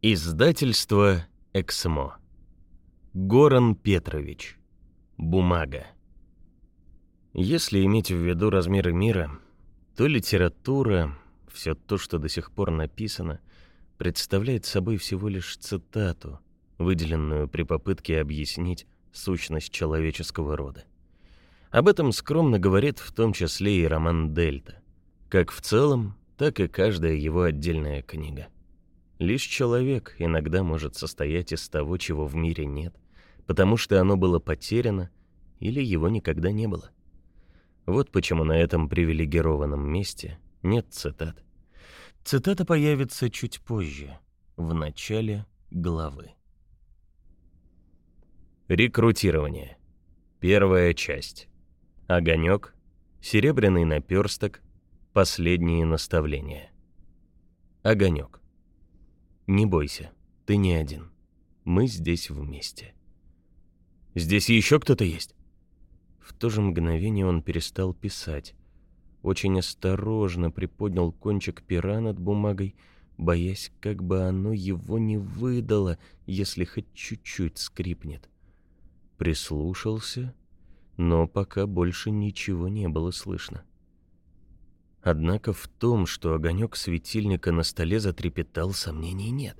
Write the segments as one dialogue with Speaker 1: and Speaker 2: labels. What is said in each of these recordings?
Speaker 1: Издательство «Эксмо». Горан Петрович. Бумага. Если иметь в виду размеры мира, то литература, все то, что до сих пор написано, представляет собой всего лишь цитату, выделенную при попытке объяснить сущность человеческого рода. Об этом скромно говорит в том числе и роман «Дельта», как в целом, так и каждая его отдельная книга. Лишь человек иногда может состоять из того, чего в мире нет, потому что оно было потеряно или его никогда не было. Вот почему на этом привилегированном месте нет цитат. Цитата появится чуть позже, в начале главы. Рекрутирование. Первая часть. Огонек, серебряный наперсток, последние наставления. Огонек. Не бойся, ты не один. Мы здесь вместе. Здесь еще кто-то есть? В то же мгновение он перестал писать. Очень осторожно приподнял кончик пера над бумагой, боясь, как бы оно его не выдало, если хоть чуть-чуть скрипнет. Прислушался, но пока больше ничего не было слышно. Однако в том, что огонек светильника на столе затрепетал, сомнений нет.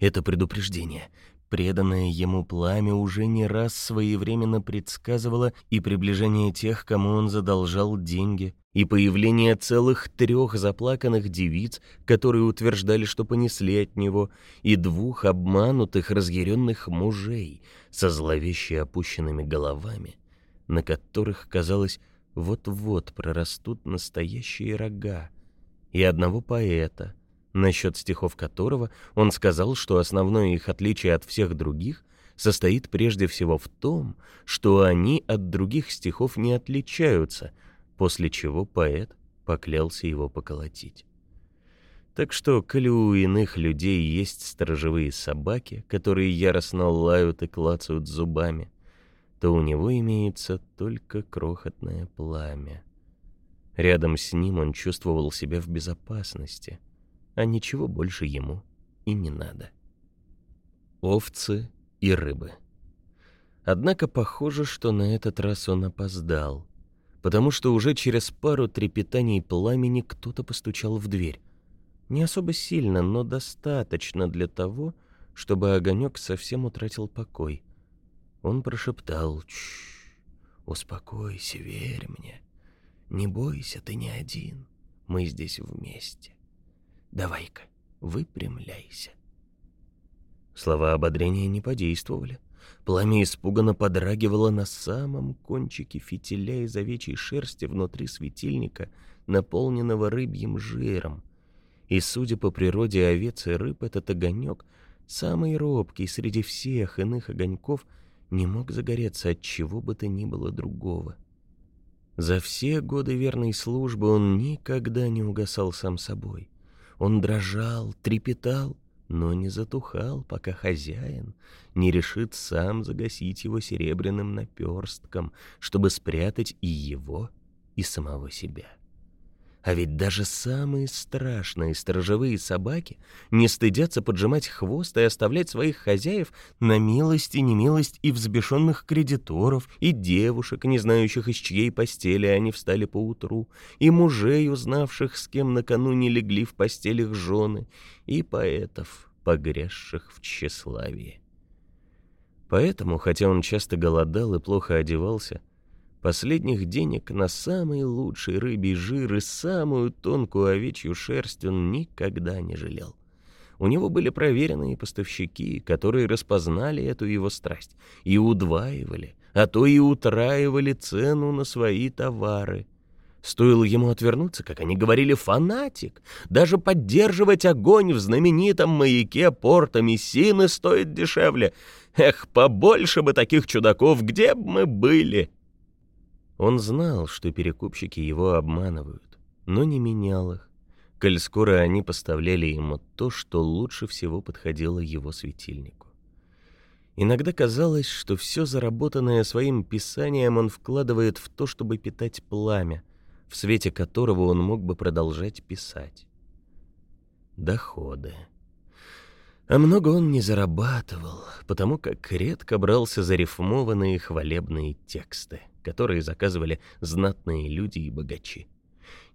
Speaker 1: Это предупреждение. Преданное ему пламя уже не раз своевременно предсказывало и приближение тех, кому он задолжал деньги, и появление целых трех заплаканных девиц, которые утверждали, что понесли от него, и двух обманутых разъяренных мужей со зловеще опущенными головами, на которых, казалось, вот-вот прорастут настоящие рога, и одного поэта, насчет стихов которого он сказал, что основное их отличие от всех других состоит прежде всего в том, что они от других стихов не отличаются, после чего поэт поклялся его поколотить. Так что, коли у иных людей есть сторожевые собаки, которые яростно лают и клацают зубами, то у него имеется только крохотное пламя. Рядом с ним он чувствовал себя в безопасности, а ничего больше ему и не надо. Овцы и рыбы. Однако похоже, что на этот раз он опоздал, потому что уже через пару трепетаний пламени кто-то постучал в дверь. Не особо сильно, но достаточно для того, чтобы огонек совсем утратил покой — он прошептал «Чш, успокойся, верь мне. Не бойся, ты не один. Мы здесь вместе. Давай-ка, выпрямляйся». Слова ободрения не подействовали. Пламя испуганно подрагивало на самом кончике фитиля из овечьей шерсти внутри светильника, наполненного рыбьим жиром. И, судя по природе овец и рыб, этот огонек, самый робкий среди всех иных огоньков — не мог загореться от чего бы то ни было другого. За все годы верной службы он никогда не угасал сам собой. Он дрожал, трепетал, но не затухал, пока хозяин не решит сам загасить его серебряным наперстком, чтобы спрятать и его, и самого себя. А ведь даже самые страшные сторожевые собаки не стыдятся поджимать хвост и оставлять своих хозяев на милость и немилость и взбешенных кредиторов, и девушек, не знающих, из чьей постели они встали поутру, и мужей, узнавших, с кем накануне легли в постелях жены, и поэтов, погрязших в тщеславии. Поэтому, хотя он часто голодал и плохо одевался, Последних денег на самый лучший рыбий жир и самую тонкую овечью шерсть он никогда не жалел. У него были проверенные поставщики, которые распознали эту его страсть и удваивали, а то и утраивали цену на свои товары. Стоило ему отвернуться, как они говорили, фанатик. Даже поддерживать огонь в знаменитом маяке порта Мессины стоит дешевле. Эх, побольше бы таких чудаков, где бы мы были!» Он знал, что перекупщики его обманывают, но не менял их, коль скоро они поставляли ему то, что лучше всего подходило его светильнику. Иногда казалось, что все заработанное своим писанием он вкладывает в то, чтобы питать пламя, в свете которого он мог бы продолжать писать. Доходы. А много он не зарабатывал, потому как редко брался за рифмованные хвалебные тексты, которые заказывали знатные люди и богачи.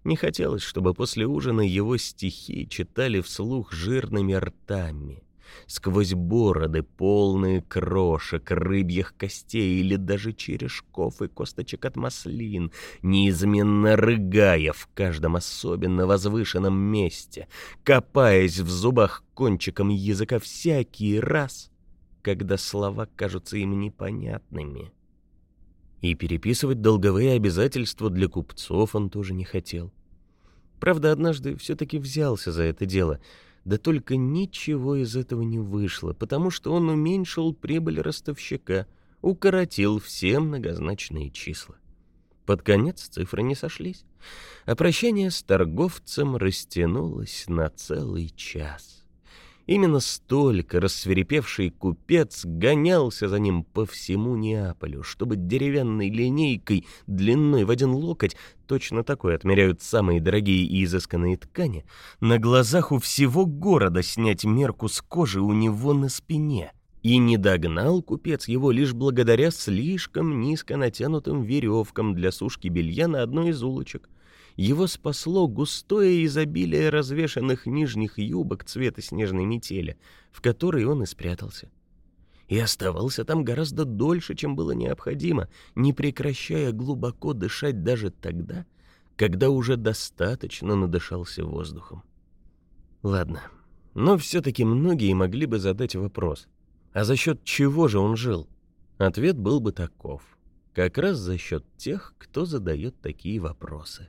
Speaker 1: Не хотелось, чтобы после ужина его стихи читали вслух жирными ртами, сквозь бороды, полные крошек, рыбьих костей или даже черешков и косточек от маслин, неизменно рыгая в каждом особенно возвышенном месте, копаясь в зубах кончиком языка всякий раз, когда слова кажутся им непонятными. И переписывать долговые обязательства для купцов он тоже не хотел. Правда, однажды все-таки взялся за это дело — да только ничего из этого не вышло, потому что он уменьшил прибыль ростовщика, укоротил все многозначные числа. Под конец цифры не сошлись, а с торговцем растянулось на целый час. Именно столько рассверепевший купец гонялся за ним по всему Неаполю, чтобы деревянной линейкой длиной в один локоть, точно такой отмеряют самые дорогие и изысканные ткани, на глазах у всего города снять мерку с кожи у него на спине. И не догнал купец его лишь благодаря слишком низко натянутым веревкам для сушки белья на одной из улочек — его спасло густое изобилие развешанных нижних юбок цвета снежной метели, в которой он и спрятался. И оставался там гораздо дольше, чем было необходимо, не прекращая глубоко дышать даже тогда, когда уже достаточно надышался воздухом. Ладно, но все-таки многие могли бы задать вопрос, а за счет чего же он жил? Ответ был бы таков. Как раз за счет тех, кто задает такие вопросы.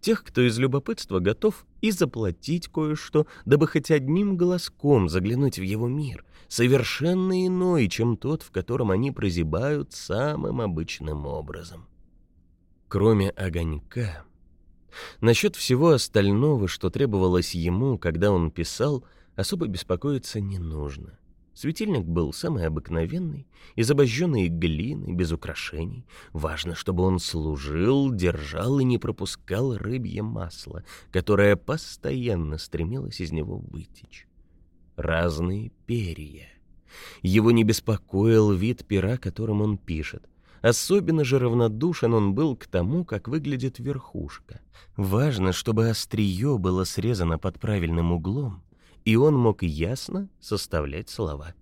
Speaker 1: Тех, кто из любопытства готов и заплатить кое-что, дабы хоть одним голоском заглянуть в его мир, совершенно иной, чем тот, в котором они прозябают самым обычным образом. Кроме огонька, насчет всего остального, что требовалось ему, когда он писал, особо беспокоиться не нужно — Светильник был самый обыкновенный, из обожженной глины, без украшений. Важно, чтобы он служил, держал и не пропускал рыбье масло, которое постоянно стремилось из него вытечь. Разные перья. Его не беспокоил вид пера, которым он пишет. Особенно же равнодушен он был к тому, как выглядит верхушка. Важно, чтобы острие было срезано под правильным углом, и он мог ясно составлять слова.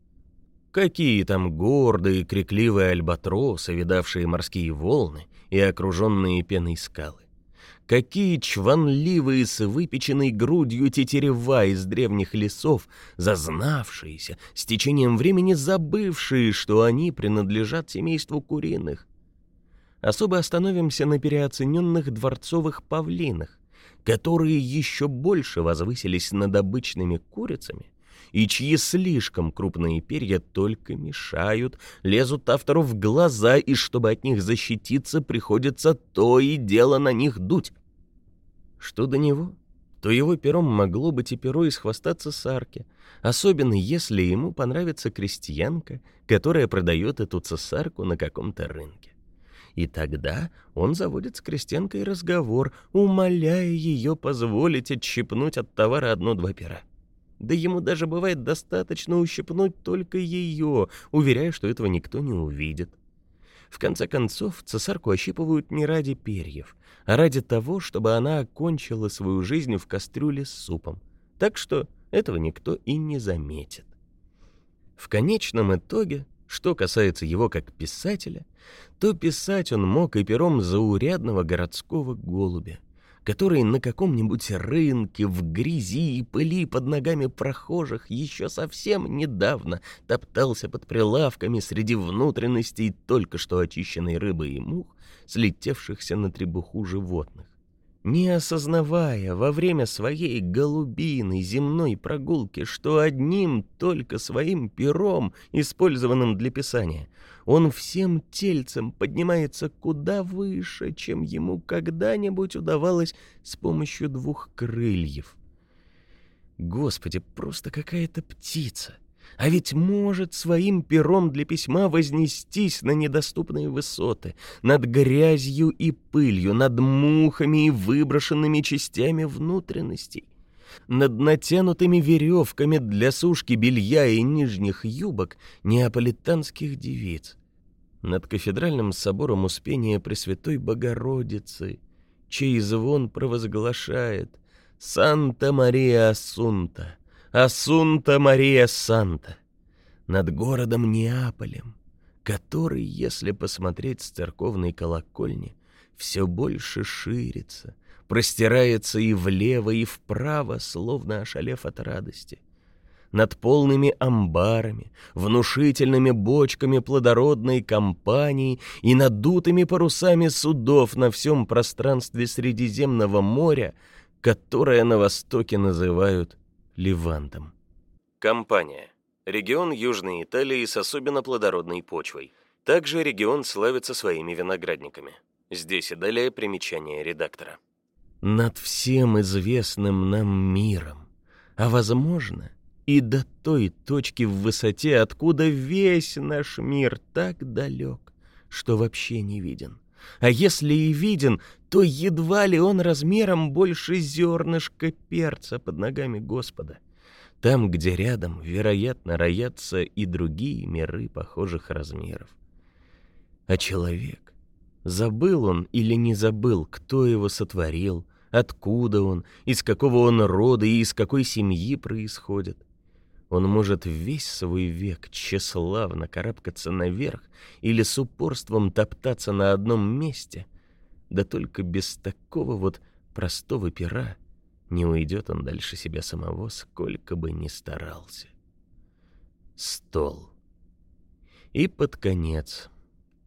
Speaker 1: Какие там гордые, крикливые альбатросы, видавшие морские волны и окруженные пеной скалы. Какие чванливые с выпеченной грудью тетерева из древних лесов, зазнавшиеся, с течением времени забывшие, что они принадлежат семейству куриных. Особо остановимся на переоцененных дворцовых павлинах, которые еще больше возвысились над обычными курицами, и чьи слишком крупные перья только мешают, лезут автору в глаза, и чтобы от них защититься, приходится то и дело на них дуть. Что до него, то его пером могло быть и перо из хвоста цесарки, особенно если ему понравится крестьянка, которая продает эту цесарку на каком-то рынке. И тогда он заводит с крестьянкой разговор, умоляя ее позволить отщипнуть от товара одно-два пера. Да ему даже бывает достаточно ущипнуть только ее, уверяя, что этого никто не увидит. В конце концов, цесарку ощипывают не ради перьев, а ради того, чтобы она окончила свою жизнь в кастрюле с супом. Так что этого никто и не заметит. В конечном итоге что касается его как писателя, то писать он мог и пером заурядного городского голубя, который на каком-нибудь рынке в грязи и пыли под ногами прохожих еще совсем недавно топтался под прилавками среди внутренностей только что очищенной рыбы и мух, слетевшихся на требуху животных не осознавая во время своей голубиной земной прогулки, что одним только своим пером, использованным для писания, он всем тельцем поднимается куда выше, чем ему когда-нибудь удавалось с помощью двух крыльев. Господи, просто какая-то птица! А ведь может своим пером для письма вознестись на недоступные высоты, над грязью и пылью, над мухами и выброшенными частями внутренностей. над натянутыми веревками для сушки белья и нижних юбок неаполитанских девиц, над кафедральным собором Успения Пресвятой Богородицы, чей звон провозглашает «Санта-Мария Асунта, Асунта Мария Санта», над городом Неаполем, который, если посмотреть с церковной колокольни, все больше ширится, простирается и влево, и вправо, словно ошалев от радости. Над полными амбарами, внушительными бочками плодородной компании и надутыми парусами судов на всем пространстве Средиземного моря, которое на востоке называют Левантом. Компания. Регион Южной Италии с особенно плодородной почвой. Также регион славится своими виноградниками. Здесь и далее примечание редактора. Над всем известным нам миром, а возможно и до той точки в высоте, откуда весь наш мир так далек, что вообще не виден. А если и виден, то едва ли он размером больше зернышка перца под ногами Господа. Там, где рядом, вероятно, роятся и другие миры похожих размеров. А человек Забыл он или не забыл, кто его сотворил, откуда он, из какого он рода и из какой семьи происходит. Он может весь свой век тщеславно карабкаться наверх или с упорством топтаться на одном месте, да только без такого вот простого пера не уйдет он дальше себя самого, сколько бы ни старался. Стол. И под конец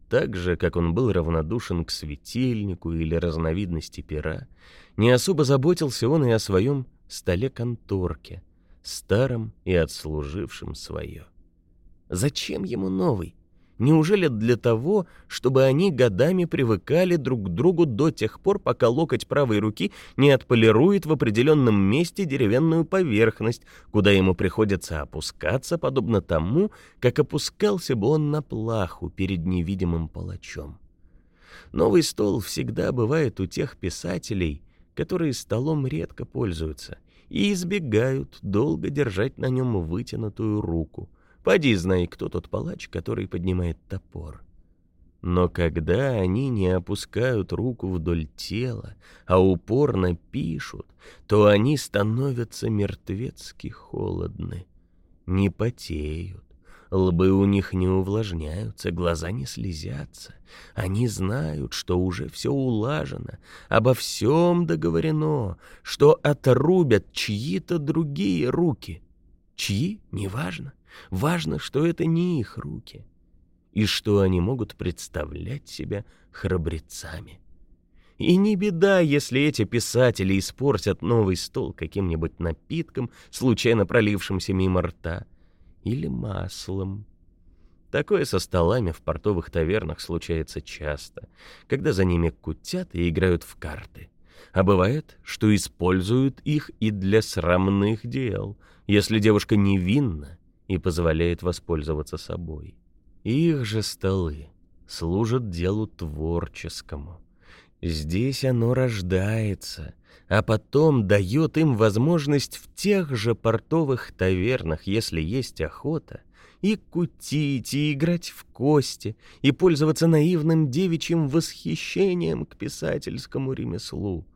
Speaker 1: так же, как он был равнодушен к светильнику или разновидности пера, не особо заботился он и о своем столе-конторке, старом и отслужившем свое. Зачем ему новый? Неужели для того, чтобы они годами привыкали друг к другу до тех пор, пока локоть правой руки не отполирует в определенном месте деревянную поверхность, куда ему приходится опускаться, подобно тому, как опускался бы он на плаху перед невидимым палачом? Новый стол всегда бывает у тех писателей, которые столом редко пользуются и избегают долго держать на нем вытянутую руку — Поди знай, кто тот палач, который поднимает топор. Но когда они не опускают руку вдоль тела, а упорно пишут, то они становятся мертвецки холодны, не потеют, лбы у них не увлажняются, глаза не слезятся. Они знают, что уже все улажено, обо всем договорено, что отрубят чьи-то другие руки. Чьи — неважно. Важно, что это не их руки, и что они могут представлять себя храбрецами. И не беда, если эти писатели испортят новый стол каким-нибудь напитком, случайно пролившимся мимо рта, или маслом. Такое со столами в портовых тавернах случается часто, когда за ними кутят и играют в карты. А бывает, что используют их и для срамных дел, если девушка невинна и позволяет воспользоваться собой. Их же столы служат делу творческому. Здесь оно рождается, а потом дает им возможность в тех же портовых тавернах, если есть охота, и кутить, и играть в кости, и пользоваться наивным девичьим восхищением к писательскому ремеслу.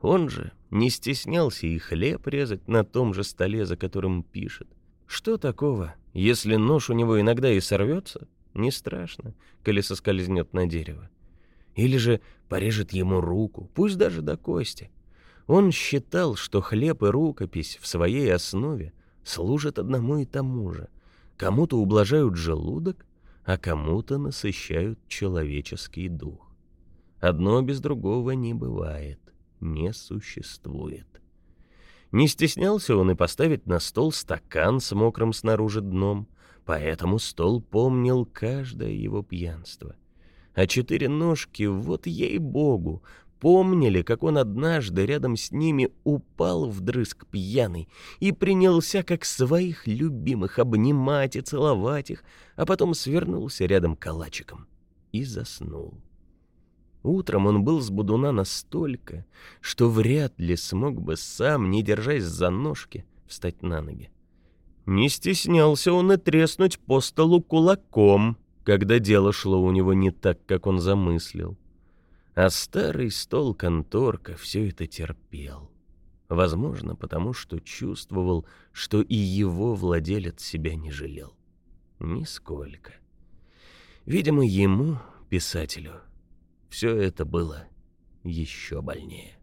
Speaker 1: Он же не стеснялся и хлеб резать на том же столе, за которым пишет. Что такого? Если нож у него иногда и сорвется, не страшно, коли соскользнет на дерево. Или же порежет ему руку, пусть даже до кости. Он считал, что хлеб и рукопись в своей основе служат одному и тому же. Кому-то ублажают желудок, а кому-то насыщают человеческий дух. Одно без другого не бывает, не существует. Не стеснялся он и поставить на стол стакан с мокрым снаружи дном, поэтому стол помнил каждое его пьянство. А четыре ножки, вот ей-богу, помнили, как он однажды рядом с ними упал вдрызг пьяный и принялся, как своих любимых, обнимать и целовать их, а потом свернулся рядом калачиком и заснул. Утром он был с будуна настолько, что вряд ли смог бы сам, не держась за ножки, встать на ноги. Не стеснялся он и треснуть по столу кулаком, когда дело шло у него не так, как он замыслил. А старый стол конторка все это терпел. Возможно, потому что чувствовал, что и его владелец себя не жалел. Нисколько. Видимо, ему, писателю, все это было еще больнее.